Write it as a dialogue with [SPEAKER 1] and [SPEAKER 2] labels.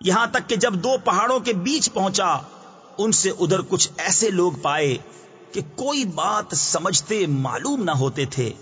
[SPEAKER 1] یہاں تک کہ جب دو پہاڑوں کے بیچ پہنچا، ان سے ادھر کچھ ایسے لوگ پائے کہ کوئی بات سمجھتے معلوم نہ ہوتے تھے۔